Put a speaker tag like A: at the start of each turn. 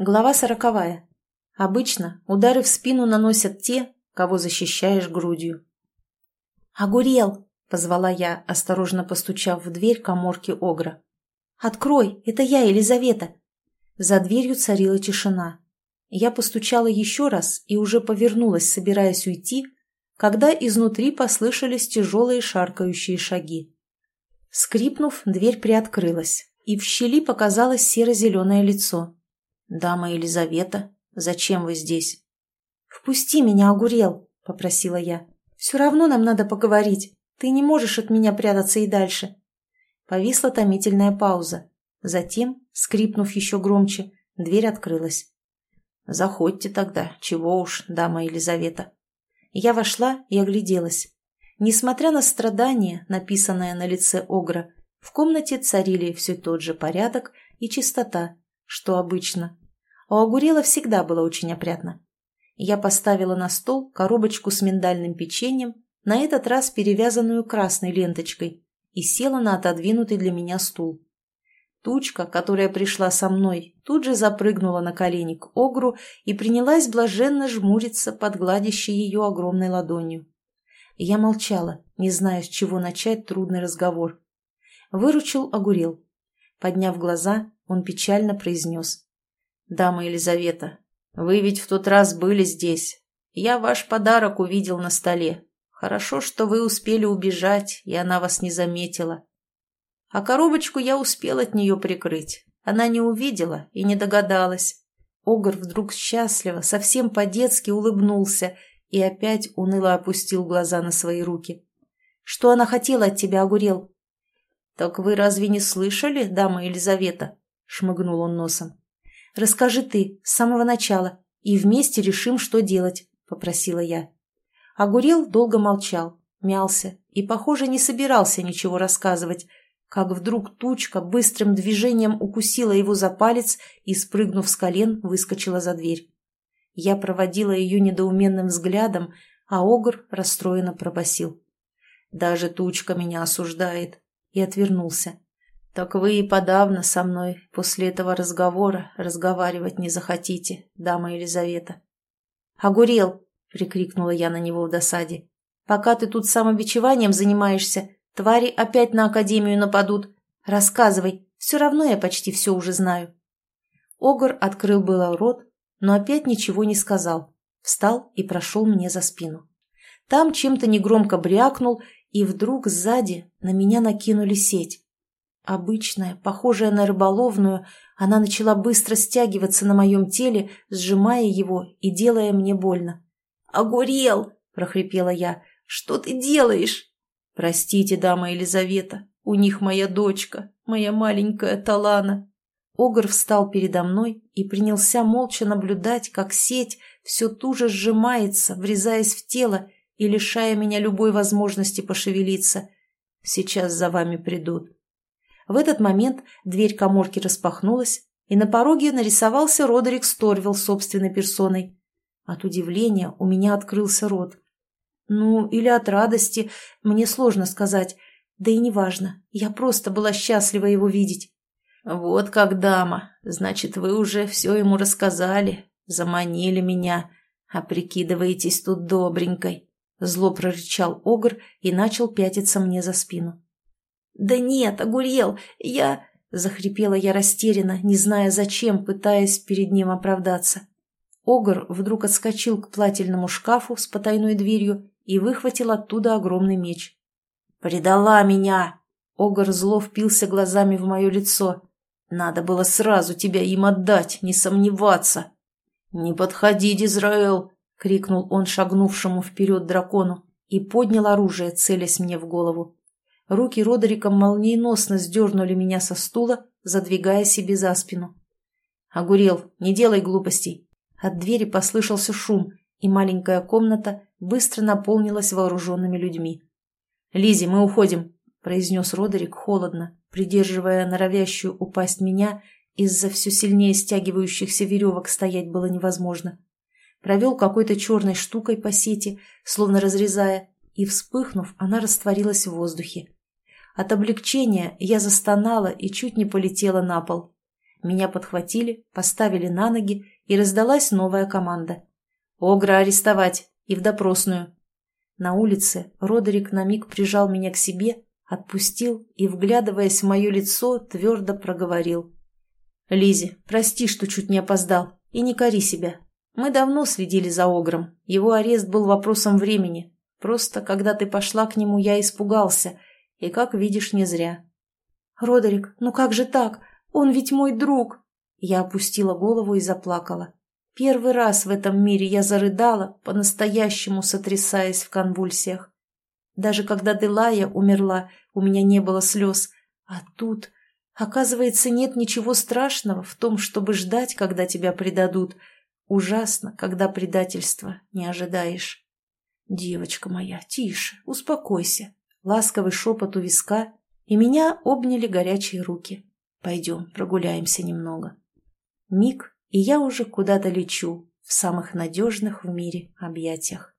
A: Глава сороковая. Обычно удары в спину наносят те, кого защищаешь грудью. «Огурел!» — позвала я, осторожно постучав в дверь коморки Огра. «Открой! Это я, Елизавета!» За дверью царила тишина. Я постучала еще раз и уже повернулась, собираясь уйти, когда изнутри послышались тяжелые шаркающие шаги. Скрипнув, дверь приоткрылась, и в щели показалось серо-зеленое лицо. «Дама Елизавета, зачем вы здесь?» «Впусти меня, огурел!» — попросила я. «Все равно нам надо поговорить. Ты не можешь от меня прятаться и дальше». Повисла томительная пауза. Затем, скрипнув еще громче, дверь открылась. «Заходьте тогда, чего уж, дама Елизавета». Я вошла и огляделась. Несмотря на страдания, написанное на лице Огра, в комнате царили все тот же порядок и чистота, что обычно. У Огурела всегда было очень опрятно. Я поставила на стол коробочку с миндальным печеньем, на этот раз перевязанную красной ленточкой, и села на отодвинутый для меня стул. Тучка, которая пришла со мной, тут же запрыгнула на колени к Огру и принялась блаженно жмуриться под гладящей ее огромной ладонью. Я молчала, не зная, с чего начать трудный разговор. Выручил Огурел. Подняв глаза, он печально произнес. «Дама Елизавета, вы ведь в тот раз были здесь. Я ваш подарок увидел на столе. Хорошо, что вы успели убежать, и она вас не заметила. А коробочку я успел от нее прикрыть. Она не увидела и не догадалась. Огр вдруг счастливо, совсем по-детски улыбнулся и опять уныло опустил глаза на свои руки. «Что она хотела от тебя, Огурел?» «Так вы разве не слышали, дама Елизавета?» — шмыгнул он носом. «Расскажи ты, с самого начала, и вместе решим, что делать», — попросила я. Огурел долго молчал, мялся и, похоже, не собирался ничего рассказывать, как вдруг тучка быстрым движением укусила его за палец и, спрыгнув с колен, выскочила за дверь. Я проводила ее недоуменным взглядом, а Огр расстроенно пробасил. «Даже тучка меня осуждает и отвернулся. «Так вы и подавно со мной после этого разговора разговаривать не захотите, дама Елизавета». «Огурел!» — прикрикнула я на него в досаде. «Пока ты тут самобичеванием занимаешься, твари опять на Академию нападут. Рассказывай, все равно я почти все уже знаю». Огр открыл было рот, но опять ничего не сказал. Встал и прошел мне за спину. Там чем-то негромко брякнул, и вдруг сзади на меня накинули сеть. Обычная, похожая на рыболовную, она начала быстро стягиваться на моем теле, сжимая его и делая мне больно. «Огурел!» – прохрипела я. «Что ты делаешь?» «Простите, дама Елизавета, у них моя дочка, моя маленькая Талана». Огр встал передо мной и принялся молча наблюдать, как сеть все туже сжимается, врезаясь в тело и лишая меня любой возможности пошевелиться. Сейчас за вами придут. В этот момент дверь коморки распахнулась, и на пороге нарисовался Родерик Сторвилл собственной персоной. От удивления у меня открылся рот. Ну, или от радости, мне сложно сказать. Да и неважно, я просто была счастлива его видеть. «Вот как дама, значит, вы уже все ему рассказали, заманили меня, а прикидываетесь тут добренькой». Зло прорычал Огр и начал пятиться мне за спину. «Да нет, Огурел, я...» — захрипела я растерянно, не зная зачем, пытаясь перед ним оправдаться. Огр вдруг отскочил к плательному шкафу с потайной дверью и выхватил оттуда огромный меч. «Предала меня!» Огр зло впился глазами в мое лицо. «Надо было сразу тебя им отдать, не сомневаться!» «Не подходи, Дизраэл!» — крикнул он шагнувшему вперед дракону и поднял оружие, целясь мне в голову. Руки Родерика молниеносно сдернули меня со стула, задвигая себе за спину. «Огурел, не делай глупостей!» От двери послышался шум, и маленькая комната быстро наполнилась вооруженными людьми. Лизи, мы уходим!» — произнес Родерик холодно, придерживая норовящую упасть меня, из-за все сильнее стягивающихся веревок стоять было невозможно провел какой-то черной штукой по сети, словно разрезая, и, вспыхнув, она растворилась в воздухе. От облегчения я застонала и чуть не полетела на пол. Меня подхватили, поставили на ноги, и раздалась новая команда. «Огра арестовать! И в допросную!» На улице Родерик на миг прижал меня к себе, отпустил и, вглядываясь в мое лицо, твердо проговорил. Лизи, прости, что чуть не опоздал, и не кори себя. Мы давно следили за Огром, его арест был вопросом времени. Просто, когда ты пошла к нему, я испугался, и, как видишь, не зря. «Родерик, ну как же так? Он ведь мой друг!» Я опустила голову и заплакала. Первый раз в этом мире я зарыдала, по-настоящему сотрясаясь в конвульсиях. Даже когда Делая умерла, у меня не было слез. А тут, оказывается, нет ничего страшного в том, чтобы ждать, когда тебя предадут. Ужасно, когда предательства не ожидаешь. «Девочка моя, тише, успокойся». Ласковый шепот у виска, и меня обняли горячие руки. «Пойдем, прогуляемся немного». Миг, и я уже куда-то лечу в самых надежных в мире объятиях.